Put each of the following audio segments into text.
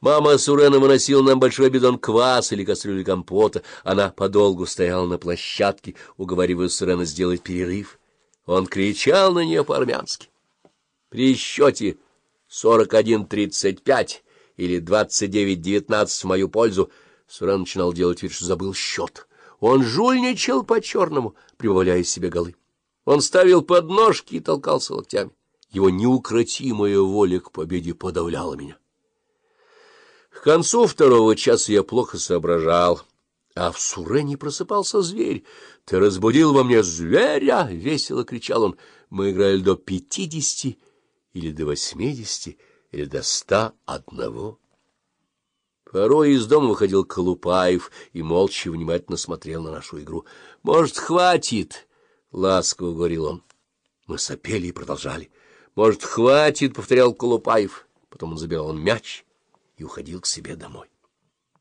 Мама Сурена выносила нам большой бидон кваса или кастрюли компота. Она подолгу стояла на площадке, уговаривая Сурена сделать перерыв. Он кричал на нее по-армянски. При счете сорок один тридцать пять или двадцать девять девятнадцать в мою пользу Сурен начинал делать вид, что забыл счет. Он жульничал по-черному, прибавляя себе голы. Он ставил подножки и толкался локтями. Его неукротимая воля к победе подавляла меня. К концу второго часа я плохо соображал, а в Сурене просыпался зверь. — Ты разбудил во мне зверя! — весело кричал он. Мы играли до пятидесяти или до восьмидесяти, или до ста одного. Порой из дома выходил Колупаев и молча внимательно смотрел на нашу игру. — Может, хватит? — ласково говорил он. Мы сопели и продолжали. — Может, хватит? — повторял Колупаев. Потом он забирал мяч и уходил к себе домой.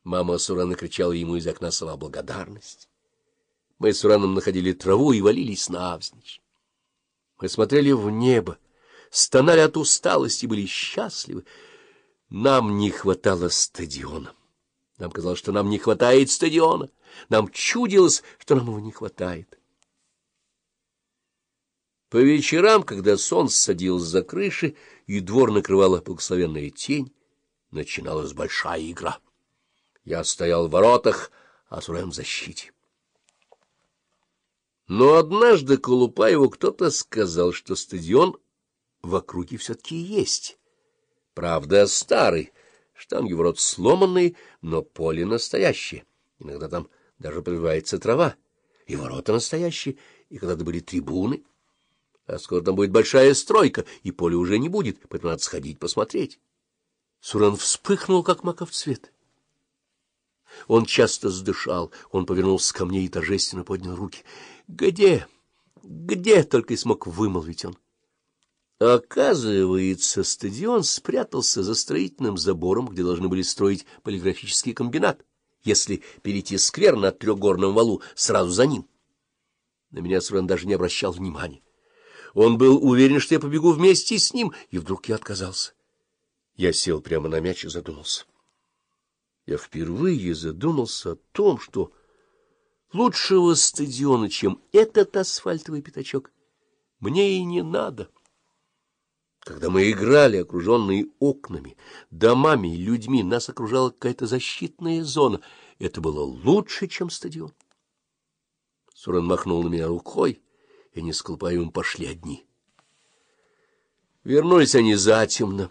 Мама Сурана кричала ему из окна слова благодарность. Мы с Сураном находили траву и валились навзничь. Мы смотрели в небо, стонали от усталости, были счастливы. Нам не хватало стадиона. Нам казалось, что нам не хватает стадиона. Нам чудилось, что нам его не хватает. По вечерам, когда солнце садилось за крыши и двор накрывала благословенная тень, начиналась большая игра. Я стоял в воротах, а Сурен в защите. Но однажды Колупаеву кто-то сказал, что стадион в округе все-таки есть. Правда, старый, штанги ворот сломанные, но поле настоящее. Иногда там даже пробивается трава. И ворота настоящие, и когда-то были трибуны. А скоро там будет большая стройка, и поля уже не будет, поэтому надо сходить посмотреть. Сурен вспыхнул, как маков цвет. Он часто сдышал, он повернулся ко мне и торжественно поднял руки. — Где? Где? — только и смог вымолвить он. Оказывается, стадион спрятался за строительным забором, где должны были строить полиграфический комбинат, если перейти сквер на трехгорном валу сразу за ним. На меня Сурен даже не обращал внимания. Он был уверен, что я побегу вместе с ним, и вдруг я отказался. Я сел прямо на мяч и задумался. Я впервые задумался о том, что лучшего стадиона, чем этот асфальтовый пятачок, мне и не надо. Когда мы играли, окруженные окнами, домами и людьми, нас окружала какая-то защитная зона. Это было лучше, чем стадион. Сурен махнул на меня рукой, и не с Колупаевым пошли одни. Вернулись они затемно.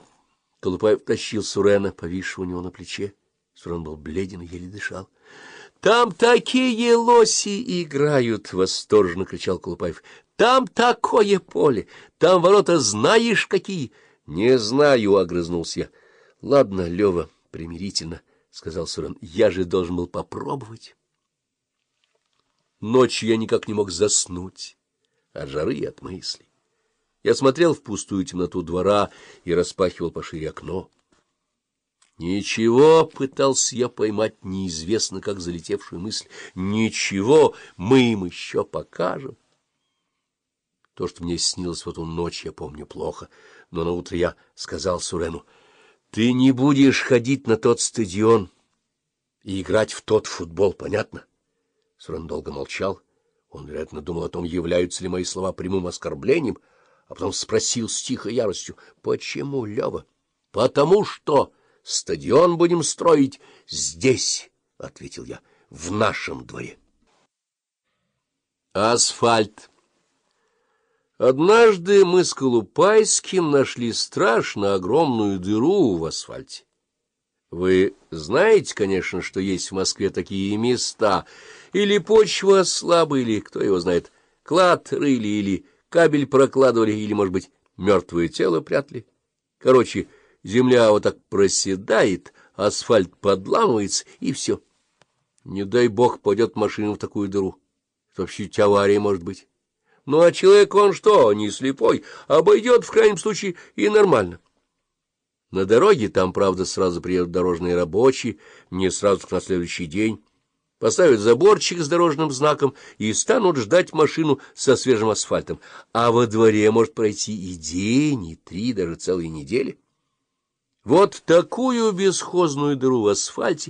Колупаев тащил Сурена, повисшего у него на плече. Сурен был бледен и еле дышал. — Там такие лоси играют! — восторженно кричал Колупаев. — Там такое поле! Там ворота знаешь какие! — Не знаю, — огрызнулся я. — Ладно, Лева, примирительно, — сказал Сурен. — Я же должен был попробовать. Ночью я никак не мог заснуть от жары и от мыслей. Я смотрел в пустую темноту двора и распахивал пошире окно. Ничего, пытался я поймать неизвестно как залетевшую мысль. Ничего, мы им еще покажем. То, что мне снилось в эту ночь, я помню плохо, но на утро я сказал Сурену, ты не будешь ходить на тот стадион и играть в тот футбол, понятно? Сурен долго молчал. Он, вероятно, думал о том, являются ли мои слова прямым оскорблением, — а потом спросил с тихой яростью, — Почему, Лева? — Потому что стадион будем строить здесь, — ответил я, — в нашем дворе. Асфальт. Однажды мы с Колупайским нашли страшно огромную дыру в асфальте. Вы знаете, конечно, что есть в Москве такие места, или почва слабая, или, кто его знает, клад рыли, или Кабель прокладывали или, может быть, мертвое тело прятали. Короче, земля вот так проседает, асфальт подламывается, и все. Не дай бог пойдет машина в такую дыру. Это вообще авария может быть. Ну, а человек он что, не слепой, обойдет в крайнем случае и нормально. На дороге там, правда, сразу приедут дорожные рабочие, не сразу на следующий день поставят заборчик с дорожным знаком и станут ждать машину со свежим асфальтом, а во дворе может пройти и день, и три, даже целые недели. Вот такую бесхозную дыру в асфальте